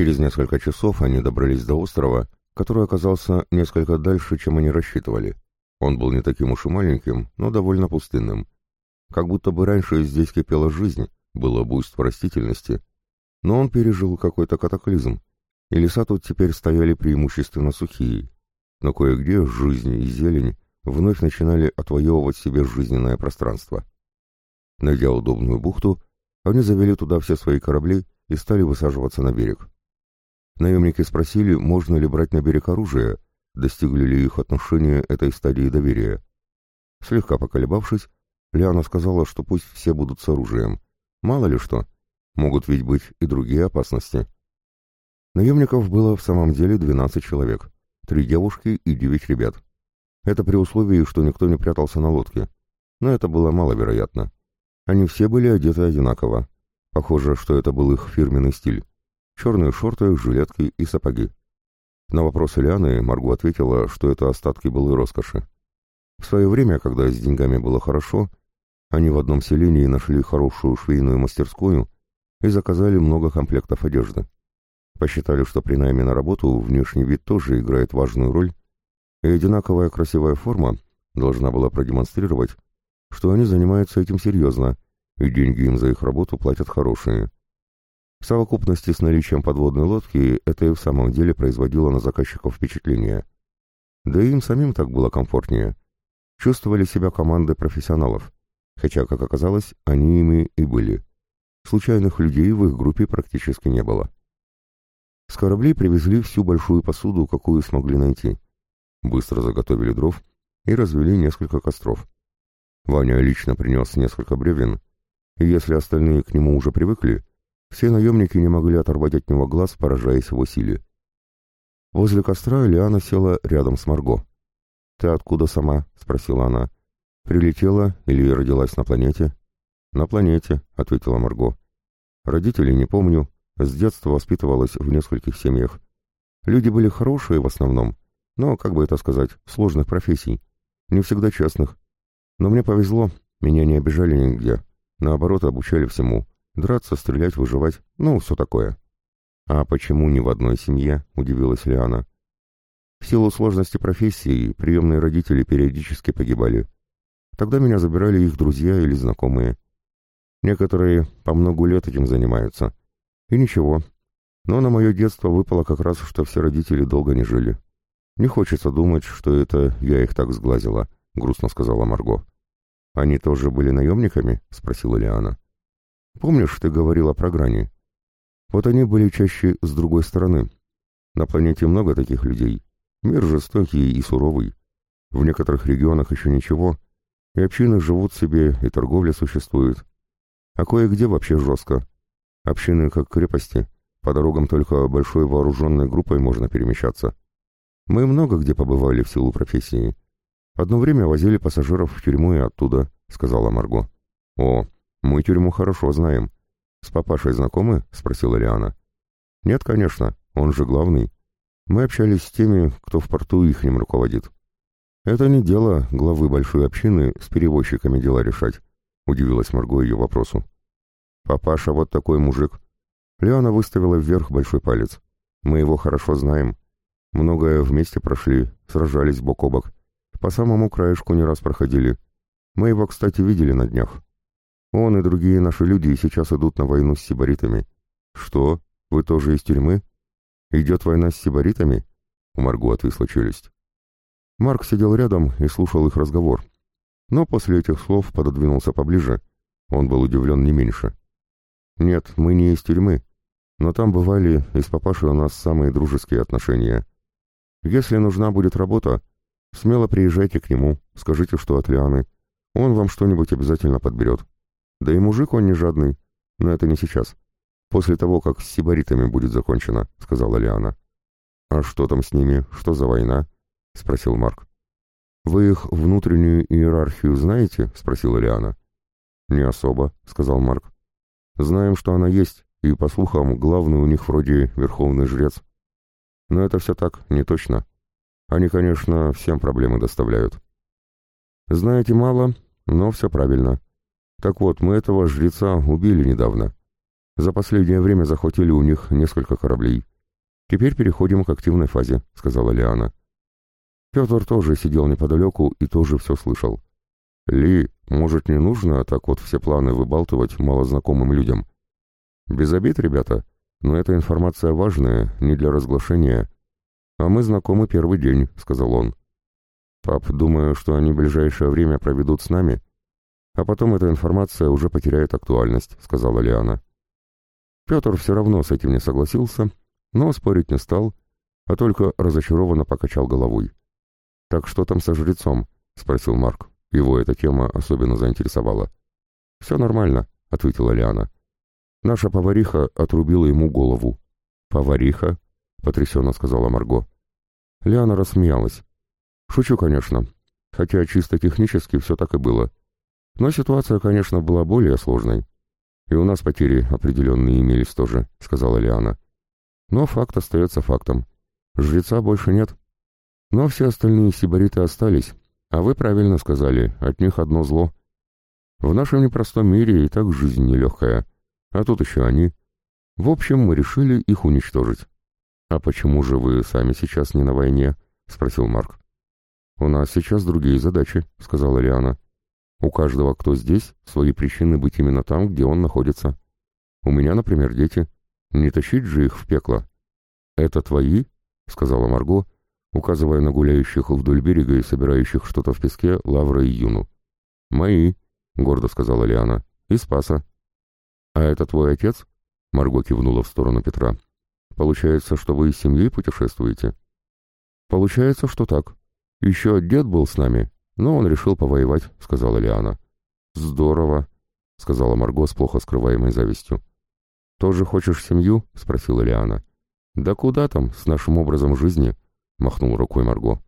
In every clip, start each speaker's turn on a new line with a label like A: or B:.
A: Через несколько часов они добрались до острова, который оказался несколько дальше, чем они рассчитывали. Он был не таким уж и маленьким, но довольно пустынным. Как будто бы раньше здесь кипела жизнь, было буйство растительности, но он пережил какой-то катаклизм, и леса тут теперь стояли преимущественно сухие. Но кое-где жизнь и зелень вновь начинали отвоевывать себе жизненное пространство. Найдя удобную бухту, они завели туда все свои корабли и стали высаживаться на берег. Наемники спросили, можно ли брать на берег оружие, достигли ли их отношения этой стадии доверия. Слегка поколебавшись, Лиана сказала, что пусть все будут с оружием. Мало ли что, могут ведь быть и другие опасности. Наемников было в самом деле 12 человек, три девушки и девять ребят. Это при условии, что никто не прятался на лодке. Но это было маловероятно. Они все были одеты одинаково. Похоже, что это был их фирменный стиль. Черные шорты, жилетки и сапоги. На вопрос Ильяны Марго ответила, что это остатки былой роскоши. В свое время, когда с деньгами было хорошо, они в одном селении нашли хорошую швейную мастерскую и заказали много комплектов одежды. Посчитали, что при найме на работу внешний вид тоже играет важную роль, и одинаковая красивая форма должна была продемонстрировать, что они занимаются этим серьезно, и деньги им за их работу платят хорошие. В совокупности с наличием подводной лодки это и в самом деле производило на заказчиков впечатление. Да и им самим так было комфортнее. Чувствовали себя командой профессионалов, хотя, как оказалось, они ими и были. Случайных людей в их группе практически не было. С кораблей привезли всю большую посуду, какую смогли найти. Быстро заготовили дров и развели несколько костров. Ваня лично принес несколько бревен, и если остальные к нему уже привыкли, все наемники не могли оторвать от него глаз, поражаясь его силе. Возле костра Лиана села рядом с Марго. «Ты откуда сама?» — спросила она. «Прилетела или родилась на планете?» «На планете», — ответила Марго. «Родителей не помню. С детства воспитывалась в нескольких семьях. Люди были хорошие в основном, но, как бы это сказать, сложных профессий. Не всегда честных. Но мне повезло, меня не обижали нигде. Наоборот, обучали всему. Драться, стрелять, выживать, ну, все такое. «А почему не в одной семье?» — удивилась Лиана. В силу сложности профессии приемные родители периодически погибали. Тогда меня забирали их друзья или знакомые. Некоторые по многу лет этим занимаются. И ничего. Но на мое детство выпало как раз, что все родители долго не жили. Не хочется думать, что это я их так сглазила, — грустно сказала Марго. «Они тоже были наемниками?» — спросила Лиана. «Помнишь, ты говорила про грани? Вот они были чаще с другой стороны. На планете много таких людей. Мир жестокий и суровый. В некоторых регионах еще ничего, и общины живут себе, и торговля существует. А кое-где вообще жестко. Общины как крепости, по дорогам только большой вооруженной группой можно перемещаться. Мы много где побывали в силу профессии. Одно время возили пассажиров в тюрьму и оттуда, сказала Марго. О, мы тюрьму хорошо знаем. С папашей знакомы? спросила Лиана. Нет, конечно, он же главный. Мы общались с теми, кто в порту ихним руководит. Это не дело главы большой общины с перевозчиками дела решать, удивилась Марго ее вопросу. Папаша вот такой мужик. Лиана выставила вверх большой палец. Мы его хорошо знаем. Многое вместе прошли, сражались бок о бок. По самому краешку не раз проходили. Мы его, кстати, видели на днях. Он и другие наши люди сейчас идут на войну с сибаритами. Что? Вы тоже из тюрьмы? Идет война с сибаритами? У Марго отвисла челюсть. Марк сидел рядом и слушал их разговор. Но после этих слов пододвинулся поближе. Он был удивлен не меньше. «Нет, мы не из тюрьмы, но там бывали и с папашей у нас самые дружеские отношения. Если нужна будет работа, смело приезжайте к нему, скажите, что от Лианы. Он вам что-нибудь обязательно подберет. Да и мужик он не жадный, но это не сейчас. После того, как с сибаритами будет закончено», — сказала Лиана. «А что там с ними? Что за война?» — спросил Марк. «Вы их внутреннюю иерархию знаете?» — спросила Лиана. «Не особо», — сказал Марк. Знаем, что она есть, и, по слухам, главный у них вроде верховный жрец. Но это все так, не точно. Они, конечно, всем проблемы доставляют. Знаете, мало, но все правильно. Так вот, мы этого жреца убили недавно. За последнее время захватили у них несколько кораблей. Теперь переходим к активной фазе», — сказала Лиана. Петр тоже сидел неподалеку и тоже все слышал. «Ли, может, не нужно так вот все планы выбалтывать малознакомым людям?» «Без обид, ребята, но эта информация важная, не для разглашения. А мы знакомы первый день», — сказал он. «Пап, думаю, что они ближайшее время проведут с нами, а потом эта информация уже потеряет актуальность», — сказала Лиана. Петр все равно с этим не согласился, но спорить не стал, а только разочарованно покачал головой. «Так что там со жрецом?» — спросил Марк. Его эта тема особенно заинтересовала. «Все нормально», — ответила Лиана. «Наша повариха отрубила ему голову». «Повариха?» — потрясенно сказала Марго. Лиана рассмеялась. «Шучу, конечно. Хотя чисто технически все так и было. Но ситуация, конечно, была более сложной. И у нас потери определенные имелись тоже», — сказала Лиана. «Но факт остается фактом. Жреца больше нет. Но все остальные сибариты остались, а вы правильно сказали, от них одно зло. В нашем непростом мире и так жизнь нелегкая, а тут еще они. В общем, мы решили их уничтожить. «А почему же вы сами сейчас не на войне?» — спросил Марк. «У нас сейчас другие задачи», — сказала Лиана. «У каждого, кто здесь, свои причины быть именно там, где он находится. У меня, например, дети. Не тащить же их в пекло». «Это твои?» — сказала Марго, указывая на гуляющих вдоль берега и собирающих что-то в песке Лавра и Юну. «Мои», — гордо сказала Лиана, — «и Спаса». «А это твой отец?» — Марго кивнула в сторону Петра. «Получается, что вы из семьи путешествуете?» «Получается, что так. Еще дед был с нами, но он решил повоевать», — сказала Лиана. «Здорово», — сказала Марго с плохо скрываемой завистью. «Тоже хочешь семью?» — спросила Лиана. «Да куда там, с нашим образом жизни?» махнул рукой Марго.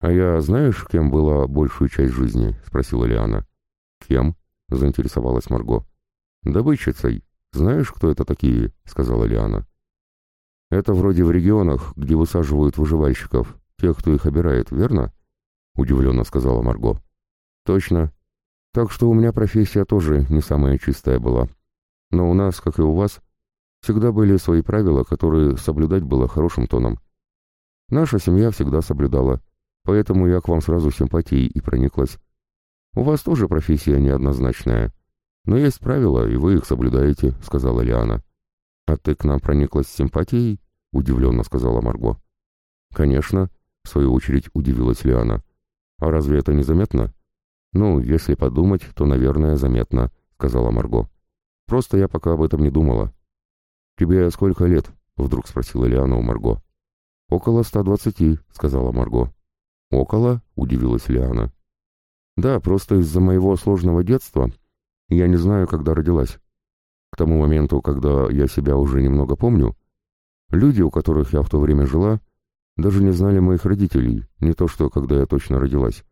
A: «А я знаешь, кем была большую часть жизни?» — спросила Лиана. «Кем?» — заинтересовалась Марго. «Добытчицей. Знаешь, кто это такие?» — сказала Лиана. «Это вроде в регионах, где высаживают выживальщиков, тех, кто их обирает, верно?» — удивленно сказала Марго. «Точно. Так что у меня профессия тоже не самая чистая была. Но у нас, как и у вас, всегда были свои правила, которые соблюдать было хорошим тоном. Наша семья всегда соблюдала, поэтому я к вам сразу симпатией и прониклась. У вас тоже профессия неоднозначная, но есть правила, и вы их соблюдаете», — сказала Лиана. «А ты к нам прониклась симпатией?» — удивленно сказала Марго. «Конечно», — в свою очередь удивилась Лиана. «А разве это не заметно?» «Ну, если подумать, то, наверное, заметно», — сказала Марго. «Просто я пока об этом не думала». «Тебе сколько лет?» — вдруг спросила Лиана у Марго. «Около ста двадцати», — сказала Марго. «Около?» — удивилась Лиана. «Да, просто из-за моего сложного детства я не знаю, когда родилась. К тому моменту, когда я себя уже немного помню, люди, у которых я в то время жила, даже не знали моих родителей, не то что, когда я точно родилась.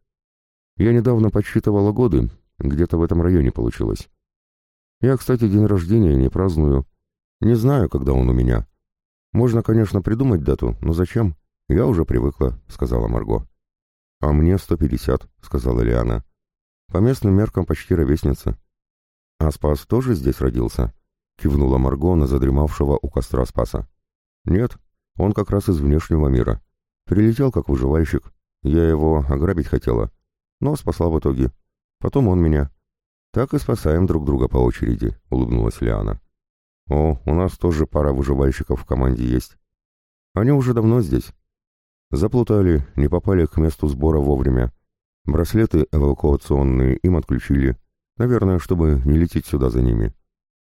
A: Я недавно подсчитывала годы, где-то в этом районе получилось. Я, кстати, день рождения не праздную. Не знаю, когда он у меня. «Можно, конечно, придумать дату, но зачем? Я уже привыкла», — сказала Марго. «А мне сто пятьдесят», — сказала Лиана. «По местным меркам почти ровесница». «А Спас тоже здесь родился?» — кивнула Марго на задремавшего у костра Спаса. «Нет, он как раз из внешнего мира. Прилетел как выживальщик. Я его ограбить хотела, но спасла в итоге. Потом он меня. Так и спасаем друг друга по очереди», — улыбнулась Лиана. О, у нас тоже пара выживальщиков в команде есть. Они уже давно здесь. Заплутали, не попали к месту сбора вовремя. Браслеты эвакуационные им отключили. Наверное, чтобы не лететь сюда за ними.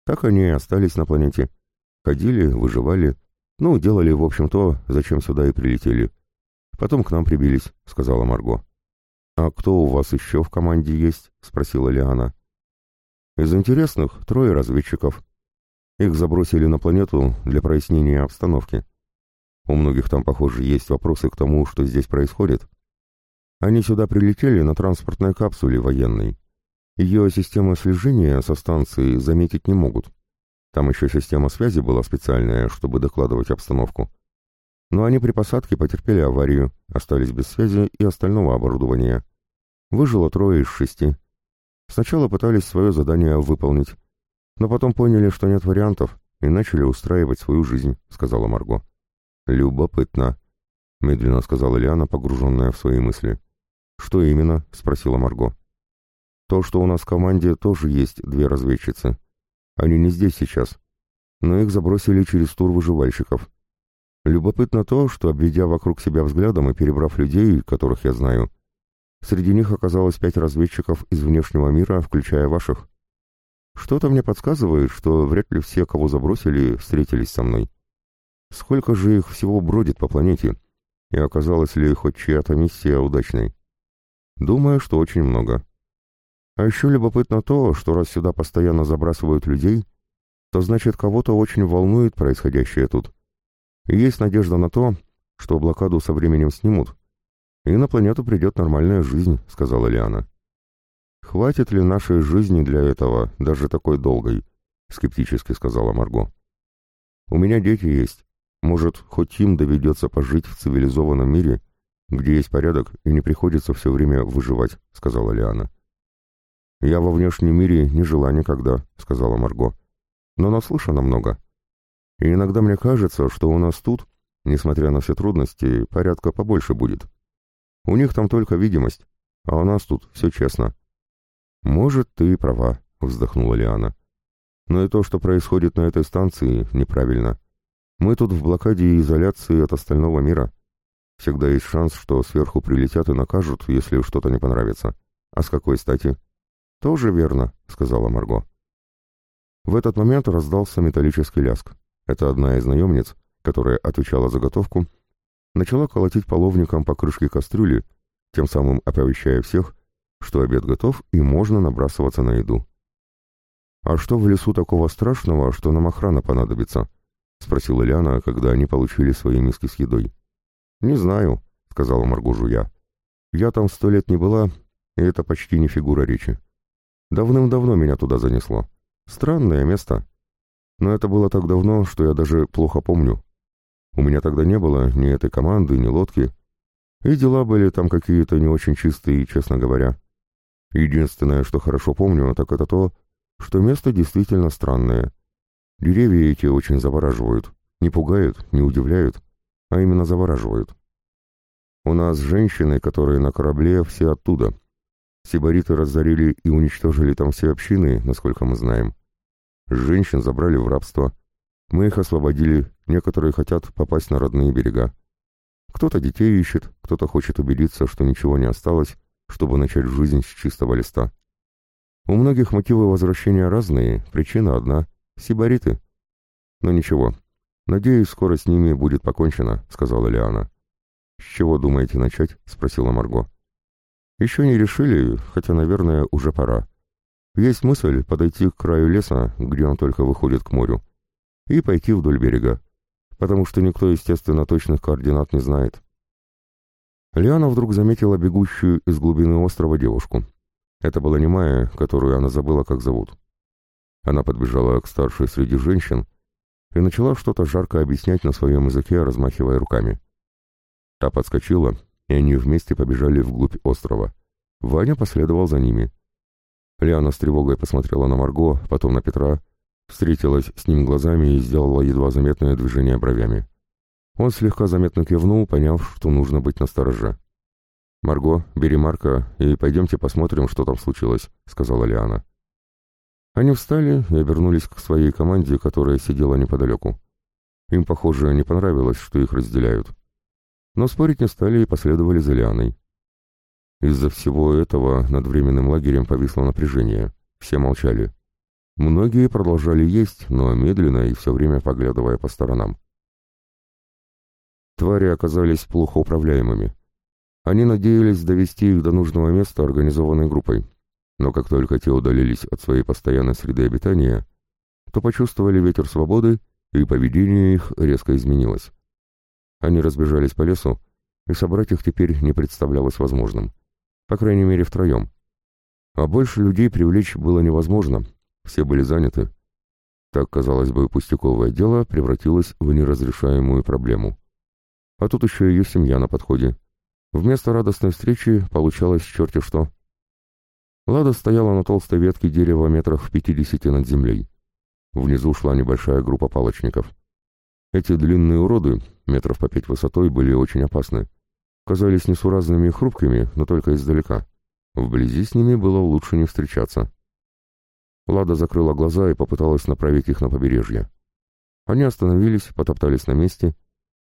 A: Так они и остались на планете. Ходили, выживали. Ну, делали, в общем, то, зачем сюда и прилетели. Потом к нам прибились, сказала Марго. «А кто у вас еще в команде есть?» — спросила Лиана. «Из интересных трое разведчиков. Их забросили на планету для прояснения обстановки. У многих там, похоже, есть вопросы к тому, что здесь происходит. Они сюда прилетели на транспортной капсуле военной. Ее система слежения со станции заметить не могут. Там еще система связи была специальная, чтобы докладывать обстановку. Но они при посадке потерпели аварию, остались без связи и остального оборудования. Выжило трое из шести. Сначала пытались свое задание выполнить, Но потом поняли, что нет вариантов, и начали устраивать свою жизнь», — сказала Марго. «Любопытно», — медленно сказала Лиана, погруженная в свои мысли. «Что именно?» — спросила Марго. «То, что у нас в команде тоже есть две разведчицы. Они не здесь сейчас, но их забросили через тур выживальщиков. Любопытно то, что, обведя вокруг себя взглядом и перебрав людей, которых я знаю, среди них оказалось пять разведчиков из внешнего мира, включая ваших. Что-то мне подсказывает, что вряд ли все, кого забросили, встретились со мной. Сколько же их всего бродит по планете? И оказалась ли хоть чья-то миссия удачной? Думаю, что очень много. А еще любопытно то, что раз сюда постоянно забрасывают людей, то значит кого-то очень волнует происходящее тут. Есть надежда на то, что блокаду со временем снимут, и на планету придет нормальная жизнь, сказала Лиана. «Хватит ли нашей жизни для этого, даже такой долгой?» — скептически сказала Марго. «У меня дети есть. Может, хоть им доведется пожить в цивилизованном мире, где есть порядок и не приходится все время выживать», — сказала Лиана. «Я во внешнем мире не жила никогда», — сказала Марго. «Но наслышана много. И иногда мне кажется, что у нас тут, несмотря на все трудности, порядка побольше будет. У них там только видимость, а у нас тут все честно. «Может, ты и права», — вздохнула Лиана. «Но и то, что происходит на этой станции, неправильно. Мы тут в блокаде и изоляции от остального мира. Всегда есть шанс, что сверху прилетят и накажут, если что-то не понравится. А с какой стати?» «Тоже верно», — сказала Марго. В этот момент раздался металлический ляск. Это одна из наемниц, которая отвечала за готовку, начала колотить половником по крышке кастрюли, тем самым оповещая всех, что обед готов и можно набрасываться на еду. «А что в лесу такого страшного, что нам охрана понадобится?» — спросила Ляна, когда они получили свои миски с едой. «Не знаю», — сказала Марго жуя. «Я там сто лет не была, и это почти не фигура речи. Давным-давно меня туда занесло. Странное место. Но это было так давно, что я даже плохо помню. У меня тогда не было ни этой команды, ни лодки. И дела были там какие-то не очень чистые, честно говоря. Единственное, что хорошо помню, так это то, что место действительно странное. Деревья эти очень завораживают. Не пугают, не удивляют, а именно завораживают. У нас женщины, которые на корабле, все оттуда. Сибариты разорили и уничтожили там все общины, насколько мы знаем. Женщин забрали в рабство. Мы их освободили, некоторые хотят попасть на родные берега. Кто-то детей ищет, кто-то хочет убедиться, что ничего не осталось, чтобы начать жизнь с чистого листа. У многих мотивы возвращения разные, причина одна — сибариты. Но ничего, надеюсь, скоро с ними будет покончено, — сказала Лиана. «С чего думаете начать?» — спросила Марго. «Еще не решили, хотя, наверное, уже пора. Есть мысль подойти к краю леса, где он только выходит к морю, и пойти вдоль берега, потому что никто, естественно, точных координат не знает. Лиана вдруг заметила бегущую из глубины острова девушку. Это была немая, которую она забыла, как зовут. Она подбежала к старшей среди женщин и начала что-то жарко объяснять на своем языке, размахивая руками. Та подскочила, и они вместе побежали вглубь острова. Ваня последовал за ними. Лиана с тревогой посмотрела на Марго, потом на Петра, встретилась с ним глазами и сделала едва заметное движение бровями. Он слегка заметно кивнул, поняв, что нужно быть настороже. «Марго, бери Марка и пойдемте посмотрим, что там случилось», — сказала Лиана. Они встали и обернулись к своей команде, которая сидела неподалеку. Им, похоже, не понравилось, что их разделяют. Но спорить не стали и последовали за Лианой. Из-за всего этого над временным лагерем повисло напряжение. Все молчали. Многие продолжали есть, но медленно и все время поглядывая по сторонам. Твари оказались плохо управляемыми. Они надеялись довести их до нужного места организованной группой, но как только те удалились от своей постоянной среды обитания, то почувствовали ветер свободы, и поведение их резко изменилось. Они разбежались по лесу, и собрать их теперь не представлялось возможным. По крайней мере, втроем. А больше людей привлечь было невозможно, все были заняты. Так, казалось бы, пустяковое дело превратилось в неразрешаемую проблему. А тут еще ее семья на подходе. Вместо радостной встречи получалось черти что. Лада стояла на толстой ветке дерева метрах в пятидесяти над землей. Внизу шла небольшая группа палочников. Эти длинные уроды, метров по пять высотой, были очень опасны. Казались несуразными и хрупкими, но только издалека. Вблизи с ними было лучше не встречаться. Лада закрыла глаза и попыталась направить их на побережье. Они остановились, потоптались на месте,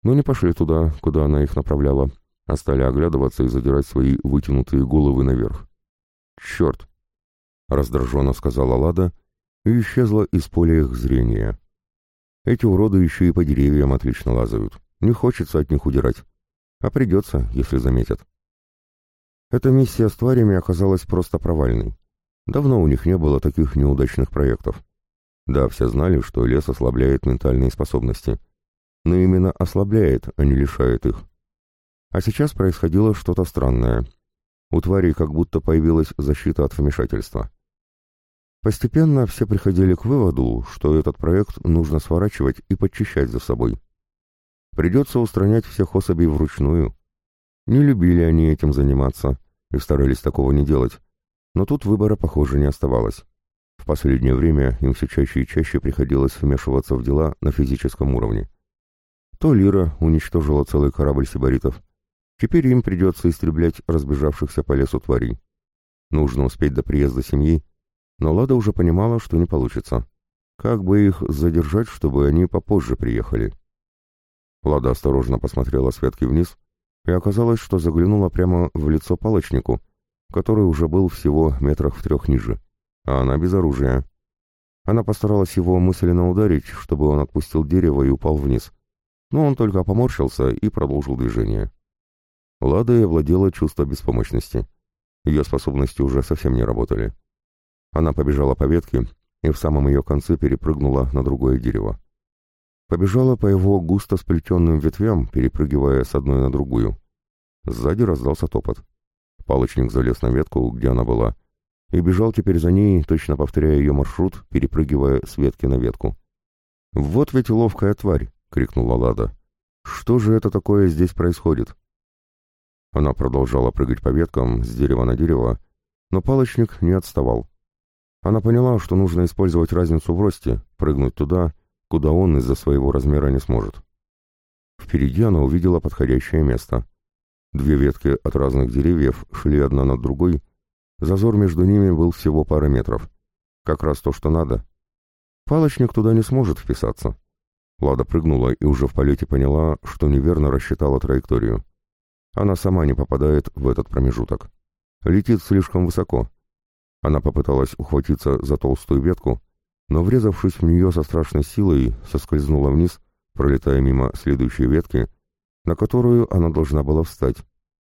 A: но не пошли туда, куда она их направляла, а стали оглядываться и задирать свои вытянутые головы наверх. «Черт!» — раздраженно сказала Лада и исчезла из поля их зрения. Эти уроды еще и по деревьям отлично лазают. Не хочется от них удирать. А придется, если заметят. Эта миссия с тварями оказалась просто провальной. Давно у них не было таких неудачных проектов. Да, все знали, что лес ослабляет ментальные способности. Но именно ослабляет, а не лишает их. А сейчас происходило что-то странное. У тварей как будто появилась защита от вмешательства. Постепенно все приходили к выводу, что этот проект нужно сворачивать и подчищать за собой. Придется устранять всех особей вручную. Не любили они этим заниматься и старались такого не делать, но тут выбора, похоже, не оставалось. В последнее время им все чаще и чаще приходилось вмешиваться в дела на физическом уровне. То Лира уничтожила целый корабль сибаритов. Теперь им придется истреблять разбежавшихся по лесу тварей. Нужно успеть до приезда семьи, но Лада уже понимала, что не получится. Как бы их задержать, чтобы они попозже приехали? Лада осторожно посмотрела с ветки вниз, и оказалось, что заглянула прямо в лицо палочнику, который уже был всего метрах в трех ниже, а она без оружия. Она постаралась его мысленно ударить, чтобы он отпустил дерево и упал вниз, но он только поморщился и продолжил движение. Лада овладела чувство беспомощности. Ее способности уже совсем не работали. Она побежала по ветке и в самом ее конце перепрыгнула на другое дерево. Побежала по его густо сплетенным ветвям, перепрыгивая с одной на другую. Сзади раздался топот. Палочник залез на ветку, где она была, и бежал теперь за ней, точно повторяя ее маршрут, перепрыгивая с ветки на ветку. «Вот ведь ловкая тварь!» — крикнула Лада. «Что же это такое здесь происходит?» Она продолжала прыгать по веткам с дерева на дерево, но палочник не отставал. Она поняла, что нужно использовать разницу в росте, прыгнуть туда, куда он из-за своего размера не сможет. Впереди она увидела подходящее место. Две ветки от разных деревьев шли одна над другой, зазор между ними был всего пара метров. Как раз то, что надо. Палочник туда не сможет вписаться. Лада прыгнула и уже в полете поняла, что неверно рассчитала траекторию. Она сама не попадает в этот промежуток. Летит слишком высоко, она попыталась ухватиться за толстую ветку, но, врезавшись в нее со страшной силой, соскользнула вниз, пролетая мимо следующей ветки, на которую она должна была встать,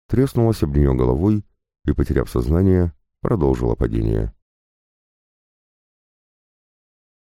A: треснулась об нее головой и, потеряв сознание, продолжила падение.